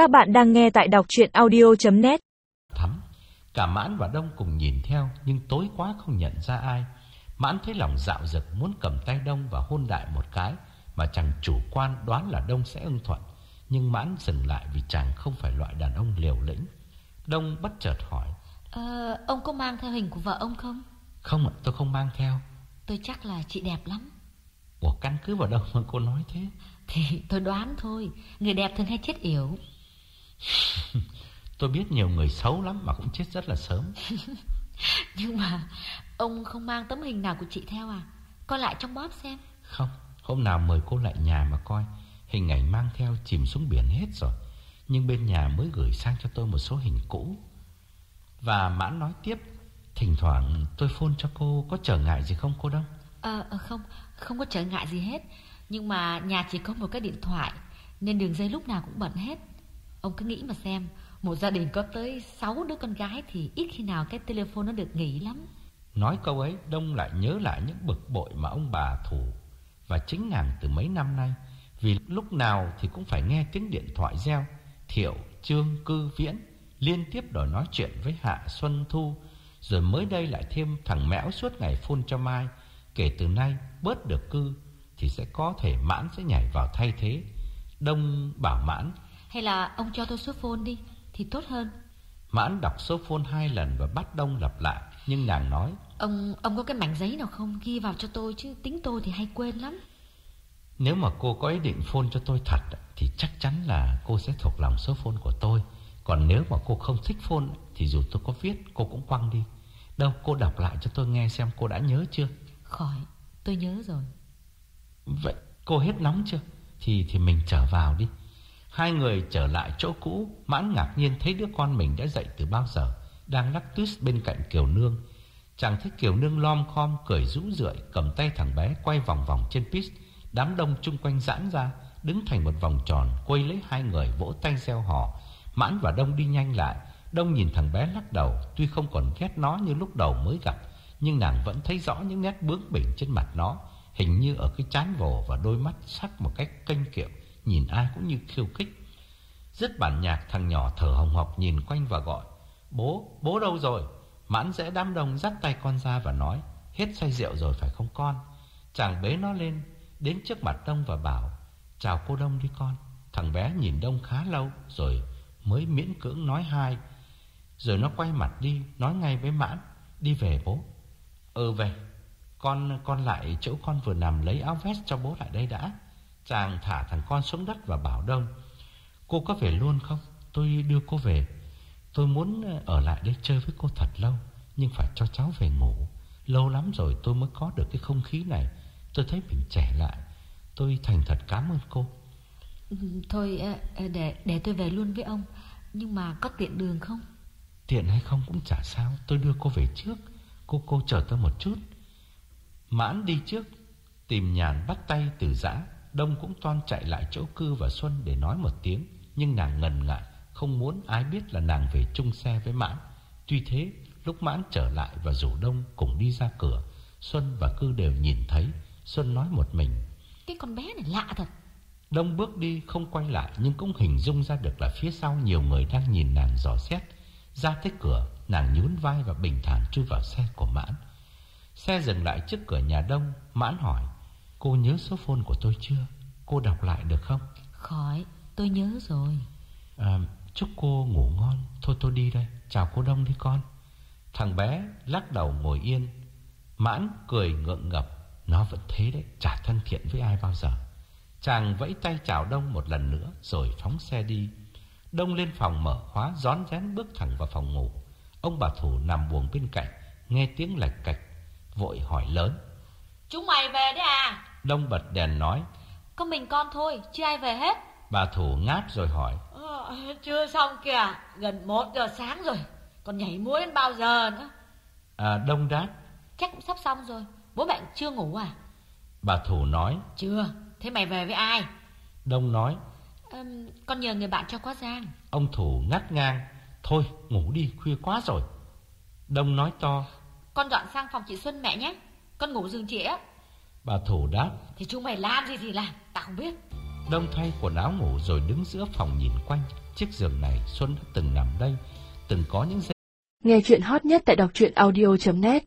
Các bạn đang nghe tại đọc chuyện audio.net Thắm, cả Mãn và Đông cùng nhìn theo nhưng tối quá không nhận ra ai. Mãn thấy lòng dạo dực muốn cầm tay Đông và hôn đại một cái mà chẳng chủ quan đoán là Đông sẽ ưng thuận. Nhưng Mãn dừng lại vì chàng không phải loại đàn ông liều lĩnh. Đông bất chợt hỏi. Ờ, ông có mang theo hình của vợ ông không? Không ạ, tôi không mang theo. Tôi chắc là chị đẹp lắm. Ủa căn cứ vào đâu mà cô nói thế? Thì tôi đoán thôi, người đẹp thường hay chết yểu. Tôi biết nhiều người xấu lắm mà cũng chết rất là sớm. Nhưng mà ông không mang tấm hình nào của chị theo à? Coi lại trong bóp xem. Không, hôm nào mời cô lại nhà mà coi. Hình ảnh mang theo chìm xuống biển hết rồi. Nhưng bên nhà mới gửi sang cho tôi một số hình cũ. Và Mãn nói tiếp, thỉnh thoảng tôi phone cho cô có trở ngại gì không cô Đông? Ờ, ờ, không, không có trở ngại gì hết. Nhưng mà nhà chỉ có một cái điện thoại, nên đường dây lúc nào cũng bận hết. Ông cứ nghĩ mà xem, một gia đình có tới 6 đứa con gái thì ít khi nào cái telephone nó được nghỉ lắm. Nói câu ấy, Đông lại nhớ lại những bực bội mà ông bà thủ và chính nàng từ mấy năm nay. Vì lúc nào thì cũng phải nghe tiếng điện thoại reo, thiệu, trương, cư, viễn, liên tiếp đòi nói chuyện với Hạ, Xuân, Thu. Rồi mới đây lại thêm thằng Mẽo suốt ngày phun cho Mai. Kể từ nay, bớt được cư, thì sẽ có thể Mãn sẽ nhảy vào thay thế. Đông bảo Mãn hay là ông cho tôi số phone đi, thì tốt hơn. Mãn đọc số phone hai lần và bắt Đông lặp lại, nhưng nàng nói, Ông ông có cái mảnh giấy nào không ghi vào cho tôi chứ tính tôi thì hay quên lắm. nếu mà cô có ý định phone cho tôi thật thì chắc chắn là cô sẽ thuộc lòng số phone của tôi. Còn nếu mà cô không thích phone thì dù tôi có viết cô cũng quăng đi. Đâu cô đọc lại cho tôi nghe xem cô đã nhớ chưa? Khỏi, tôi nhớ rồi. Vậy cô hết nóng chưa? Thì thì mình trở vào đi. Hai người trở lại chỗ cũ, Mãn ngạc nhiên thấy đứa con mình đã dậy từ bao giờ, đang lắc tuyết bên cạnh Kiều Nương. Chàng thấy Kiều Nương lom khom cười rũ rượi, cầm tay thằng bé quay vòng vòng trên pist, đám đông chung quanh giãn ra, đứng thành một vòng tròn, quay lấy hai người vỗ tay reo hò. Mãn và Đông đi nhanh lại, Đông nhìn thằng bé lắc đầu, tuy không còn ghét nó như lúc đầu mới gặp, nhưng nàng vẫn thấy rõ những nét bướng bỉnh trên mặt nó, hình như ở cái chán vồ và đôi mắt sắc một cách kênh kiệu, nhìn ai cũng như khiêu khích. Dứt bản nhạc thằng nhỏ thở hồng hộc nhìn quanh và gọi Bố, bố đâu rồi? Mãn dễ đám đông dắt tay con ra và nói Hết say rượu rồi phải không con? Chàng bế nó lên Đến trước mặt Đông và bảo Chào cô Đông đi con Thằng bé nhìn Đông khá lâu Rồi mới miễn cưỡng nói hai Rồi nó quay mặt đi Nói ngay với Mãn Đi về bố Ừ về Con con lại chỗ con vừa nằm lấy áo vest cho bố lại đây đã Chàng thả thằng con xuống đất và bảo Đông Cô có về luôn không? Tôi đưa cô về. Tôi muốn ở lại đây chơi với cô thật lâu Nhưng phải cho cháu về ngủ. Lâu lắm rồi tôi mới có được cái không khí này. Tôi thấy mình trẻ lại. Tôi thành thật cảm ơn cô. Ừ, Thôi ờ, ờ, để để tôi về luôn với ông. Nhưng mà có tiện đường không? Tiện hay không cũng chả sao. Tôi đưa cô về trước. Cô cô chờ tôi một chút. Mãn đi trước Tìm nhàn bắt tay từ giã Đông cũng toan chạy lại chỗ cư và Xuân để nói một tiếng Nhưng nàng ngần ngại Không muốn ai biết là nàng về chung xe với Mãn Tuy thế lúc Mãn trở lại và rủ Đông cùng đi ra cửa Xuân và cư đều nhìn thấy Xuân nói một mình Cái con bé này lạ thật. Đông bước đi không quay lại nhưng cũng hình dung ra được là phía sau nhiều người đang nhìn nàng dò xét. Ra tới cửa, nàng nhún vai và bình thản chui vào xe của Mãn. Xe dừng lại trước cửa nhà Đông, Mãn hỏi, cô nhớ số phone của tôi chưa? Cô đọc lại được không? Khỏi, tôi nhớ rồi. À, chúc cô ngủ ngon, thôi tôi đi đây, chào cô Đông đi con. Thằng bé lắc đầu ngồi yên, Mãn cười ngượng ngập, nó vẫn thế đấy, chả thân thiện với ai bao giờ. Chàng vẫy tay chào Đông một lần nữa rồi phóng xe đi. Đông lên phòng mở khóa rón rén bước thẳng vào phòng ngủ. Ông bà Thủ nằm buồng bên cạnh, nghe tiếng lạch cạch, vội hỏi lớn. Chúng mày về đấy à? Đông bật đèn nói, Có mình con thôi, chưa ai về hết. bà Thủ ngáp rồi hỏi. Ờ, chưa xong kìa, gần 1 giờ sáng rồi, còn nhảy múa đến bao giờ nữa? À, Đông đáp, Chắc cũng sắp xong rồi. Bố bạn chưa ngủ à? bà Thủ nói, Chưa, thế mày về với ai? Đông nói, Ừm, con nhờ người bạn cho có giang. ông Thủ ngắt ngang, thôi ngủ đi, khuya quá rồi. Đông nói to, Con dọn sang phòng chị Xuân mẹ nhé. Con ngủ giường chị á. Bà Thủ đáp, Thì chúng mày làm gì thì làm, tao không biết. Đông thay quần áo ngủ rồi đứng giữa phòng nhìn quanh. Chiếc giường này Xuân đã từng nằm đây, từng có những giây Nghe chuyện hot nhất tại đọc truyện audio.net